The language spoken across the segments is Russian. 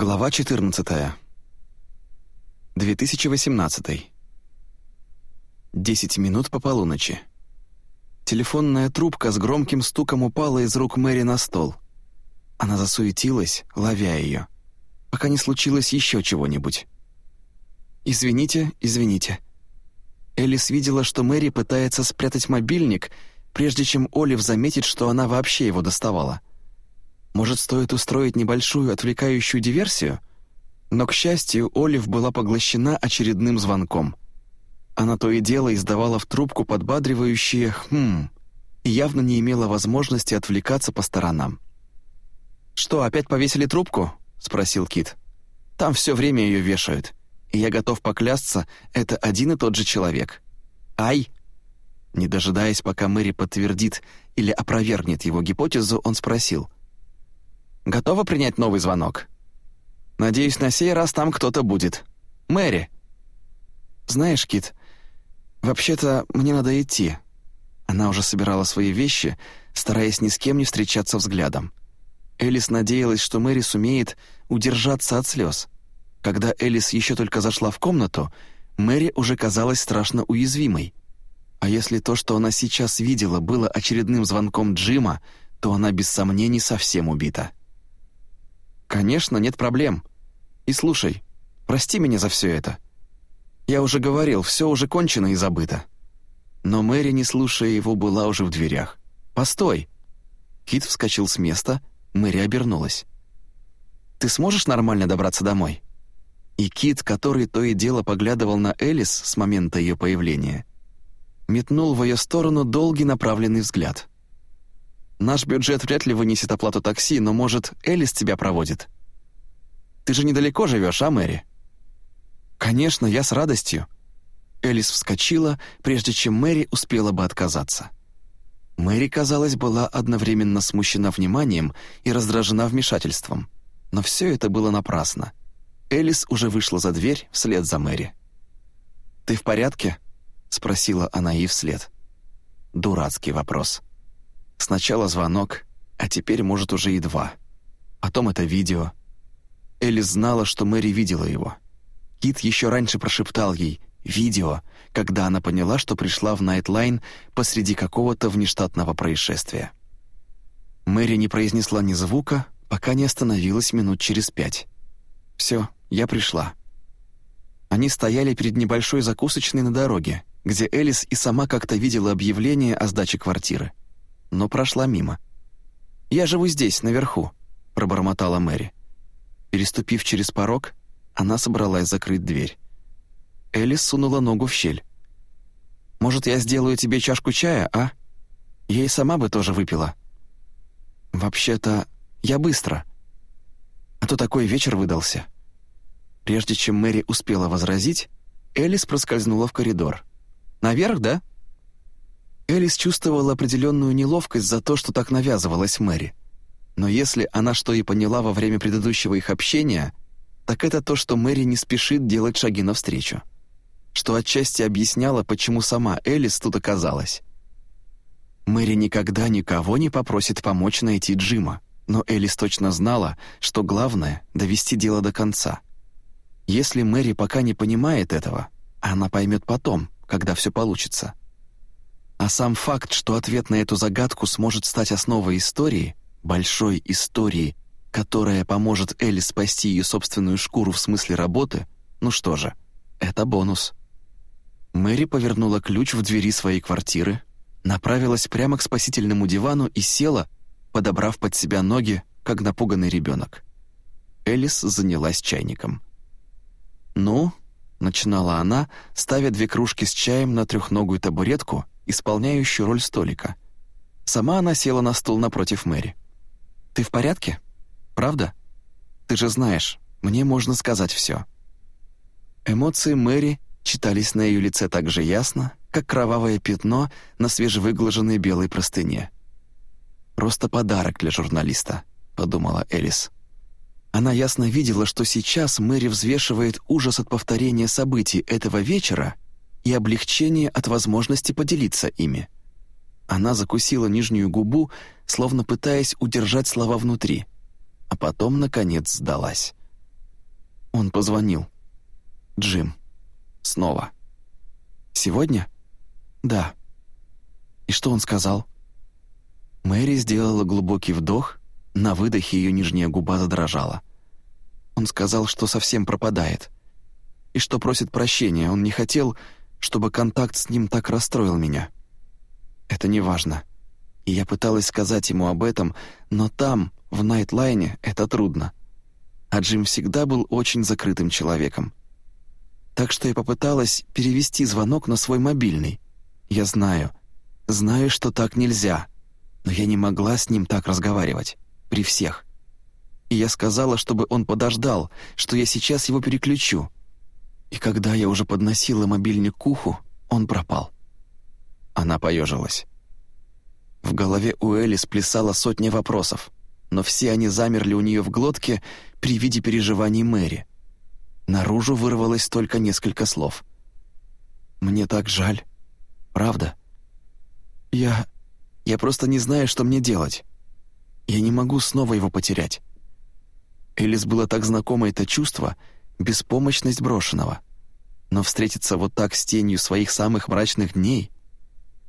Глава 14. 2018. 10 минут по полуночи. Телефонная трубка с громким стуком упала из рук Мэри на стол. Она засуетилась, ловя ее, пока не случилось еще чего-нибудь. «Извините, извините». Элис видела, что Мэри пытается спрятать мобильник, прежде чем Олив заметит, что она вообще его доставала. Может, стоит устроить небольшую отвлекающую диверсию? Но, к счастью, Олив была поглощена очередным звонком. Она то и дело издавала в трубку подбадривающие «хм» и явно не имела возможности отвлекаться по сторонам. «Что, опять повесили трубку?» — спросил Кит. «Там все время ее вешают, и я готов поклясться, это один и тот же человек. Ай!» Не дожидаясь, пока Мэри подтвердит или опровергнет его гипотезу, он спросил — Готова принять новый звонок? Надеюсь, на сей раз там кто-то будет. Мэри. Знаешь, Кит, вообще-то мне надо идти. Она уже собирала свои вещи, стараясь ни с кем не встречаться взглядом. Элис надеялась, что Мэри сумеет удержаться от слез. Когда Элис еще только зашла в комнату, Мэри уже казалась страшно уязвимой. А если то, что она сейчас видела, было очередным звонком Джима, то она без сомнений совсем убита. «Конечно, нет проблем. И слушай, прости меня за все это. Я уже говорил, все уже кончено и забыто». Но Мэри, не слушая его, была уже в дверях. «Постой!» Кит вскочил с места, Мэри обернулась. «Ты сможешь нормально добраться домой?» И Кит, который то и дело поглядывал на Элис с момента ее появления, метнул в ее сторону долгий направленный взгляд. Наш бюджет вряд ли вынесет оплату такси, но, может, Элис тебя проводит. Ты же недалеко живешь, а, Мэри?» «Конечно, я с радостью». Элис вскочила, прежде чем Мэри успела бы отказаться. Мэри, казалось, была одновременно смущена вниманием и раздражена вмешательством. Но все это было напрасно. Элис уже вышла за дверь вслед за Мэри. «Ты в порядке?» — спросила она ей вслед. Дурацкий вопрос. Сначала звонок, а теперь, может, уже и два. Потом это видео. Элис знала, что Мэри видела его. Кит еще раньше прошептал ей «видео», когда она поняла, что пришла в Найтлайн посреди какого-то внештатного происшествия. Мэри не произнесла ни звука, пока не остановилась минут через пять. «Все, я пришла». Они стояли перед небольшой закусочной на дороге, где Элис и сама как-то видела объявление о сдаче квартиры но прошла мимо. «Я живу здесь, наверху», — пробормотала Мэри. Переступив через порог, она собралась закрыть дверь. Элис сунула ногу в щель. «Может, я сделаю тебе чашку чая, а? Я и сама бы тоже выпила». «Вообще-то, я быстро. А то такой вечер выдался». Прежде чем Мэри успела возразить, Элис проскользнула в коридор. «Наверх, да?» Элис чувствовала определенную неловкость за то, что так навязывалась Мэри. Но если она что и поняла во время предыдущего их общения, так это то, что Мэри не спешит делать шаги навстречу. Что отчасти объясняло, почему сама Элис тут оказалась. Мэри никогда никого не попросит помочь найти Джима, но Элис точно знала, что главное — довести дело до конца. Если Мэри пока не понимает этого, она поймет потом, когда все получится — а сам факт, что ответ на эту загадку сможет стать основой истории, большой истории, которая поможет Элли спасти ее собственную шкуру в смысле работы, ну что же, это бонус. Мэри повернула ключ в двери своей квартиры, направилась прямо к спасительному дивану и села, подобрав под себя ноги, как напуганный ребенок. Элис занялась чайником. «Ну», — начинала она, ставя две кружки с чаем на трехногую табуретку — исполняющую роль столика. Сама она села на стул напротив Мэри. «Ты в порядке? Правда? Ты же знаешь, мне можно сказать все». Эмоции Мэри читались на ее лице так же ясно, как кровавое пятно на свежевыглаженной белой простыне. «Просто подарок для журналиста», — подумала Элис. Она ясно видела, что сейчас Мэри взвешивает ужас от повторения событий этого вечера и облегчение от возможности поделиться ими. Она закусила нижнюю губу, словно пытаясь удержать слова внутри, а потом, наконец, сдалась. Он позвонил. Джим. Снова. Сегодня? Да. И что он сказал? Мэри сделала глубокий вдох, на выдохе ее нижняя губа задрожала. Он сказал, что совсем пропадает. И что просит прощения, он не хотел, чтобы контакт с ним так расстроил меня. Это не важно. И я пыталась сказать ему об этом, но там, в Найтлайне, это трудно. А Джим всегда был очень закрытым человеком. Так что я попыталась перевести звонок на свой мобильный. Я знаю, знаю, что так нельзя, но я не могла с ним так разговаривать. При всех. И я сказала, чтобы он подождал, что я сейчас его переключу. И когда я уже подносила мобильник к уху, он пропал. Она поежилась. В голове у Элис плясала сотня вопросов, но все они замерли у нее в глотке при виде переживаний Мэри. Наружу вырвалось только несколько слов. «Мне так жаль. Правда? Я... я просто не знаю, что мне делать. Я не могу снова его потерять». Элис было так знакомо это чувство, беспомощность брошенного. Но встретиться вот так с тенью своих самых мрачных дней...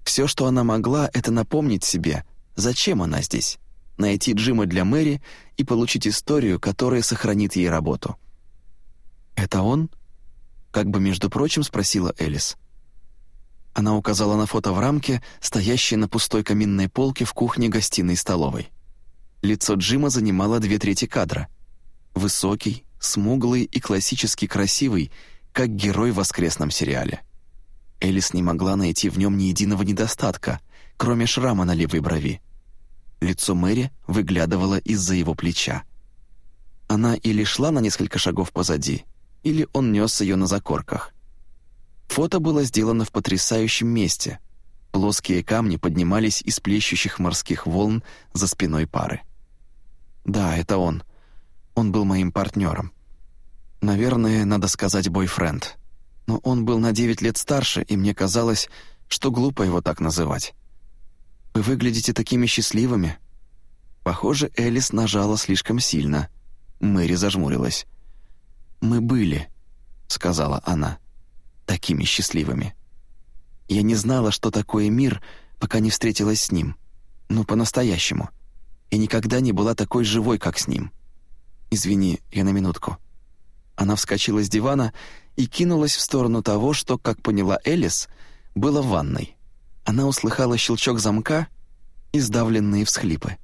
Все, что она могла, это напомнить себе, зачем она здесь, найти Джима для Мэри и получить историю, которая сохранит ей работу. «Это он?» — как бы, между прочим, спросила Элис. Она указала на фото в рамке, стоящее на пустой каминной полке в кухне-гостиной-столовой. Лицо Джима занимало две трети кадра. Высокий, смуглый и классически красивый, как герой в воскресном сериале. Элис не могла найти в нем ни единого недостатка, кроме шрама на левой брови. Лицо Мэри выглядывало из-за его плеча. Она или шла на несколько шагов позади, или он нес ее на закорках. Фото было сделано в потрясающем месте. Плоские камни поднимались из плещущих морских волн за спиной пары. «Да, это он. Он был моим партнером. Наверное, надо сказать бойфренд но он был на девять лет старше, и мне казалось, что глупо его так называть. «Вы выглядите такими счастливыми». Похоже, Элис нажала слишком сильно. Мэри зажмурилась. «Мы были», — сказала она, — «такими счастливыми». Я не знала, что такое мир, пока не встретилась с ним. Ну, по-настоящему. И никогда не была такой живой, как с ним. Извини, я на минутку. Она вскочила с дивана и кинулась в сторону того, что, как поняла Элис, было в ванной. Она услыхала щелчок замка и сдавленные всхлипы.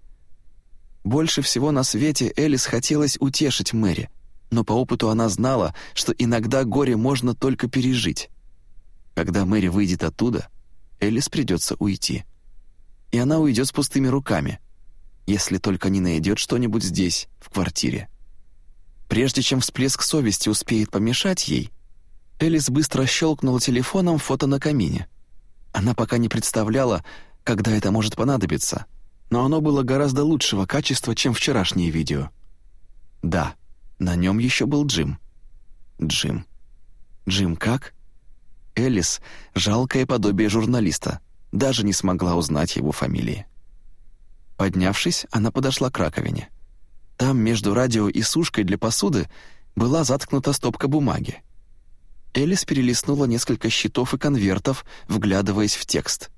Больше всего на свете Элис хотелось утешить Мэри, но по опыту она знала, что иногда горе можно только пережить. Когда Мэри выйдет оттуда, Элис придется уйти. И она уйдет с пустыми руками, если только не найдет что-нибудь здесь, в квартире. Прежде чем всплеск совести успеет помешать ей, Элис быстро щелкнула телефоном фото на камине. Она пока не представляла, когда это может понадобиться, но оно было гораздо лучшего качества, чем вчерашнее видео. Да, на нем еще был Джим. Джим. Джим как? Элис — жалкое подобие журналиста, даже не смогла узнать его фамилии. Поднявшись, она подошла к раковине. Там, между радио и сушкой для посуды, была заткнута стопка бумаги. Элис перелистнула несколько счетов и конвертов, вглядываясь в текст.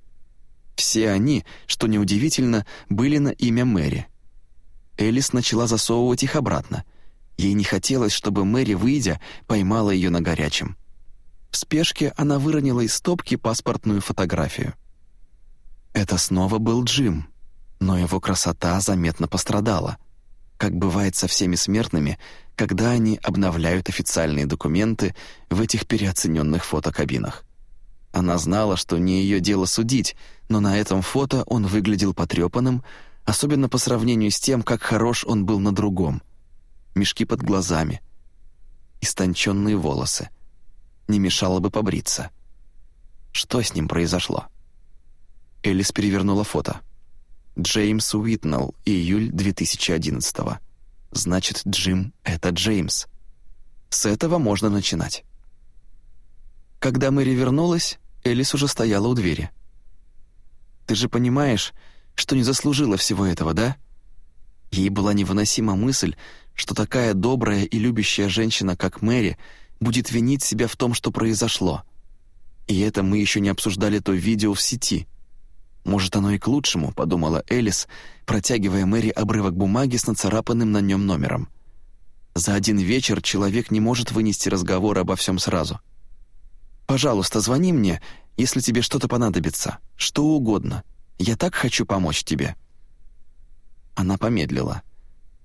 Все они, что неудивительно, были на имя Мэри. Элис начала засовывать их обратно. Ей не хотелось, чтобы Мэри, выйдя, поймала ее на горячем. В спешке она выронила из стопки паспортную фотографию. Это снова был Джим, но его красота заметно пострадала. Как бывает со всеми смертными, когда они обновляют официальные документы в этих переоцененных фотокабинах. Она знала, что не ее дело судить, но на этом фото он выглядел потрепанным, особенно по сравнению с тем, как хорош он был на другом. Мешки под глазами, истонченные волосы. Не мешало бы побриться. Что с ним произошло? Элис перевернула фото. Джеймс Уитнелл, июль 2011 -го. Значит, Джим — это Джеймс. С этого можно начинать. Когда Мэри вернулась, Элис уже стояла у двери. «Ты же понимаешь, что не заслужила всего этого, да?» Ей была невыносима мысль, что такая добрая и любящая женщина, как Мэри, будет винить себя в том, что произошло. И это мы еще не обсуждали то видео в сети. Может, оно и к лучшему, подумала Элис, протягивая Мэри обрывок бумаги с нацарапанным на нем номером. За один вечер человек не может вынести разговор обо всем сразу. «Пожалуйста, звони мне, если тебе что-то понадобится, что угодно. Я так хочу помочь тебе». Она помедлила.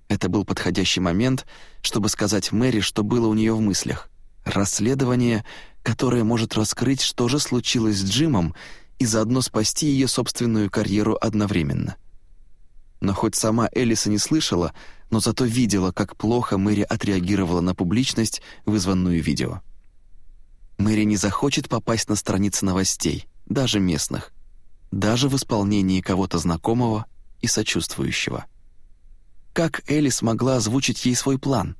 Это был подходящий момент, чтобы сказать Мэри, что было у нее в мыслях. Расследование, которое может раскрыть, что же случилось с Джимом, и заодно спасти ее собственную карьеру одновременно. Но хоть сама Элиса не слышала, но зато видела, как плохо Мэри отреагировала на публичность, вызванную видео. Мэри не захочет попасть на страницы новостей, даже местных, даже в исполнении кого-то знакомого и сочувствующего. Как Элис могла озвучить ей свой план?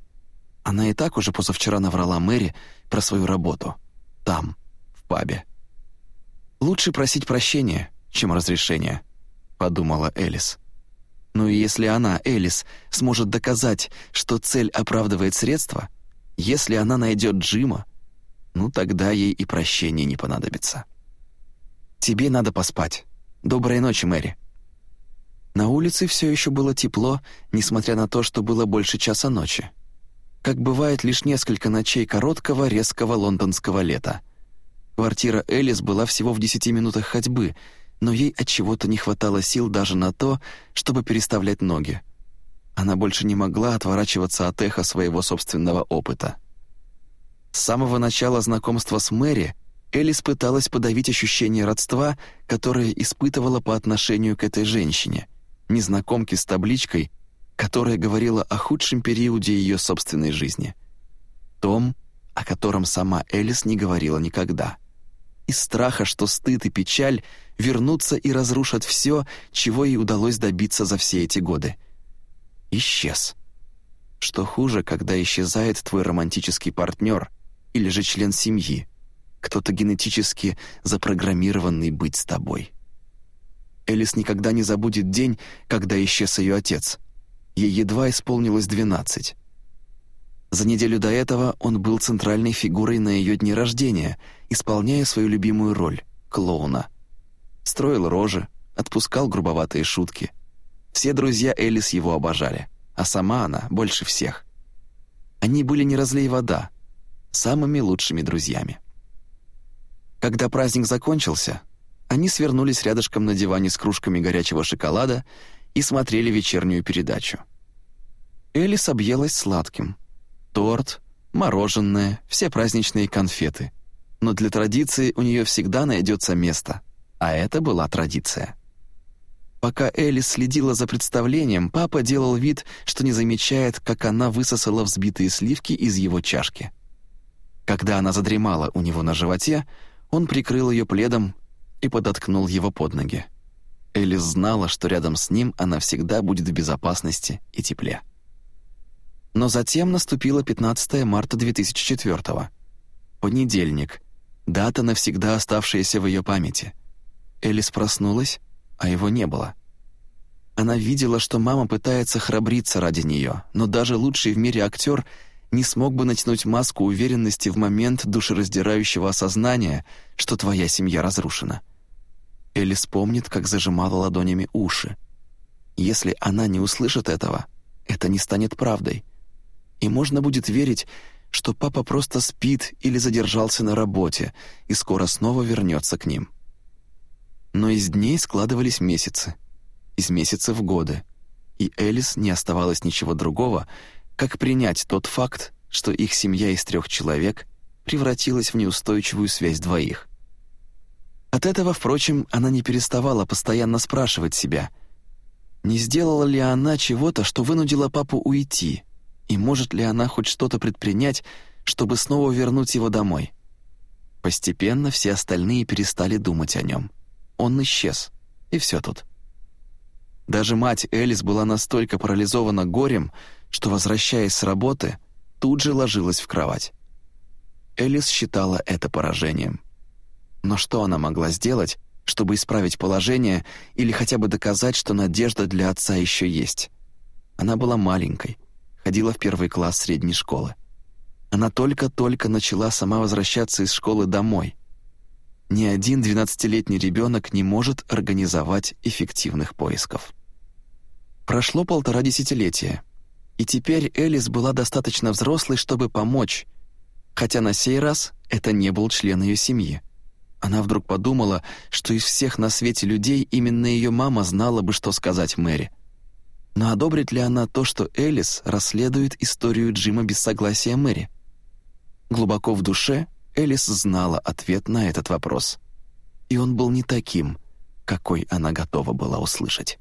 Она и так уже позавчера наврала Мэри про свою работу. Там, в пабе. «Лучше просить прощения, чем разрешения», — подумала Элис. Ну и если она, Элис, сможет доказать, что цель оправдывает средства, если она найдет Джима, ну тогда ей и прощения не понадобится. «Тебе надо поспать. Доброй ночи, Мэри». На улице все еще было тепло, несмотря на то, что было больше часа ночи. Как бывает лишь несколько ночей короткого, резкого лондонского лета. Квартира Элис была всего в десяти минутах ходьбы, но ей от чего-то не хватало сил даже на то, чтобы переставлять ноги. Она больше не могла отворачиваться от эха своего собственного опыта. С самого начала знакомства с Мэри Элис пыталась подавить ощущение родства, которое испытывала по отношению к этой женщине, незнакомке с табличкой, которая говорила о худшем периоде ее собственной жизни. Том, о котором сама Элис не говорила никогда. Из страха, что стыд и печаль вернутся и разрушат все, чего ей удалось добиться за все эти годы. Исчез. Что хуже, когда исчезает твой романтический партнер — или же член семьи, кто-то генетически запрограммированный быть с тобой. Элис никогда не забудет день, когда исчез ее отец. Ей едва исполнилось двенадцать. За неделю до этого он был центральной фигурой на ее дне рождения, исполняя свою любимую роль — клоуна. Строил рожи, отпускал грубоватые шутки. Все друзья Элис его обожали, а сама она больше всех. Они были не разлей вода, самыми лучшими друзьями. Когда праздник закончился, они свернулись рядышком на диване с кружками горячего шоколада и смотрели вечернюю передачу. Элис объелась сладким. Торт, мороженое, все праздничные конфеты. Но для традиции у нее всегда найдется место, а это была традиция. Пока Элис следила за представлением, папа делал вид, что не замечает, как она высосала взбитые сливки из его чашки. Когда она задремала у него на животе, он прикрыл ее пледом и подоткнул его под ноги. Элис знала, что рядом с ним она всегда будет в безопасности и тепле. Но затем наступило 15 марта 2004 -го. Понедельник. Дата, навсегда оставшаяся в ее памяти. Элис проснулась, а его не было. Она видела, что мама пытается храбриться ради нее, но даже лучший в мире актер — не смог бы натянуть маску уверенности в момент душераздирающего осознания, что твоя семья разрушена. Элис помнит, как зажимала ладонями уши. Если она не услышит этого, это не станет правдой. И можно будет верить, что папа просто спит или задержался на работе и скоро снова вернется к ним. Но из дней складывались месяцы, из месяцев годы, и Элис не оставалось ничего другого, как принять тот факт, что их семья из трех человек превратилась в неустойчивую связь двоих? От этого, впрочем, она не переставала постоянно спрашивать себя, не сделала ли она чего-то, что вынудило папу уйти, и может ли она хоть что-то предпринять, чтобы снова вернуть его домой. Постепенно все остальные перестали думать о нем. Он исчез, и все тут. Даже мать Элис была настолько парализована горем, что, возвращаясь с работы, тут же ложилась в кровать. Элис считала это поражением. Но что она могла сделать, чтобы исправить положение или хотя бы доказать, что надежда для отца еще есть? Она была маленькой, ходила в первый класс средней школы. Она только-только начала сама возвращаться из школы домой. Ни один двенадцатилетний ребенок не может организовать эффективных поисков. Прошло полтора десятилетия, и теперь Элис была достаточно взрослой, чтобы помочь, хотя на сей раз это не был член ее семьи. Она вдруг подумала, что из всех на свете людей именно ее мама знала бы, что сказать Мэри. Но одобрит ли она то, что Элис расследует историю Джима без согласия Мэри? Глубоко в душе Элис знала ответ на этот вопрос. И он был не таким, какой она готова была услышать.